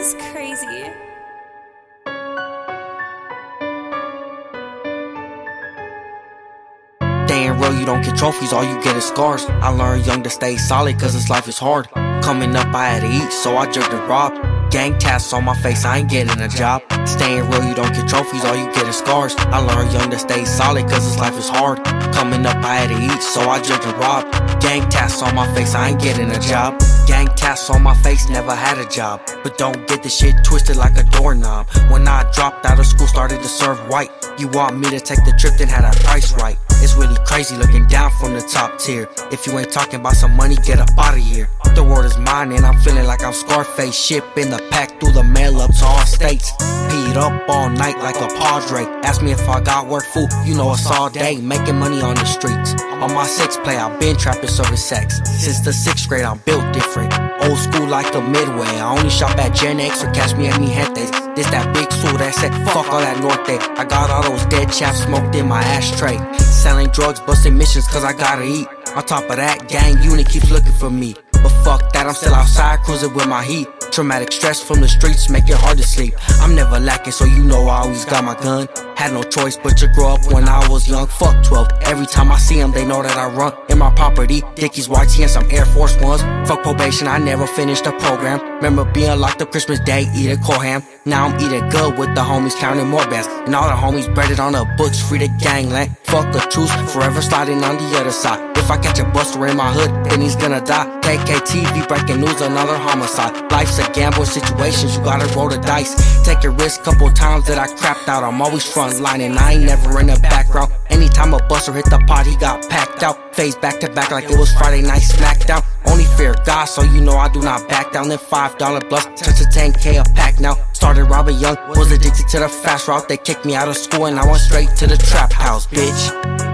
is crazy. Staying real, you don't get trophies, all you get is scars. I learned young to stay solid, cause this life is hard. Coming up, I had to eat, so I jerked and robbed. Gang tats on my face, I ain't getting a job. Staying real, you don't get trophies, all you get is scars. I learned young to stay solid, cause this life is hard. Coming up, I had to eat, so I jerked and robbed. Gang tats on my face, I ain't getting a job. Gang tats on my face, never had a job. But don't get the shit twisted like a doorknob. When I dropped out of school, started to serve white. You want me to take the trip, then had a price right. It's really crazy looking down from the top tier. If you ain't talking about some money, get up out of here. The world is mine and I'm feeling like I'm Scarface. Shipping the pack through the mail up to all states. Peed up all night like a padre. Ask me if I got work, fool. You know it's all day. Making money on the streets. On my six play, I've been trapping serving sex. Since the sixth grade, I'm built different. Old school like the midway. I only shop at Gen X or catch me at Mi Gentes. This that big suit that said fuck all that Norte. I got all those dead chaps smoked in my ashtray. Selling drugs, busting missions cause I gotta eat. On top of that, gang unit keeps looking for me. But fuck that, I'm still outside cruising with my heat. Traumatic stress from the streets make it hard to sleep. I'm never lacking, so you know I always got my gun. Had no choice but to grow up when I was young. Fuck 12. Every time I see them, they know that I run in my property. Dickies, YT, and some Air Force Ones. Fuck probation, I never finished the program. Remember being locked up Christmas Day, eating cold ham. Now I'm eating good with the homies, counting more bands. And all the homies breaded on the books, free the gangland. Fuck the truth, forever sliding on the other side. If I catch a buster in my hood, then he's gonna die. KKTV breaking news, another homicide. Life's a gamble situations, you gotta roll the dice. Take a risk, couple times that I crapped out. I'm always front line and I ain't never in the background. Anytime a buster hit the pot, he got packed out. Phase back to back like it was Friday night smackdown. Only fear God, so you know I do not back down. Then five dollar plus, turn to 10k a pack now. Started robbing young, was addicted to the fast route. They kicked me out of school and I went straight to the trap house, bitch.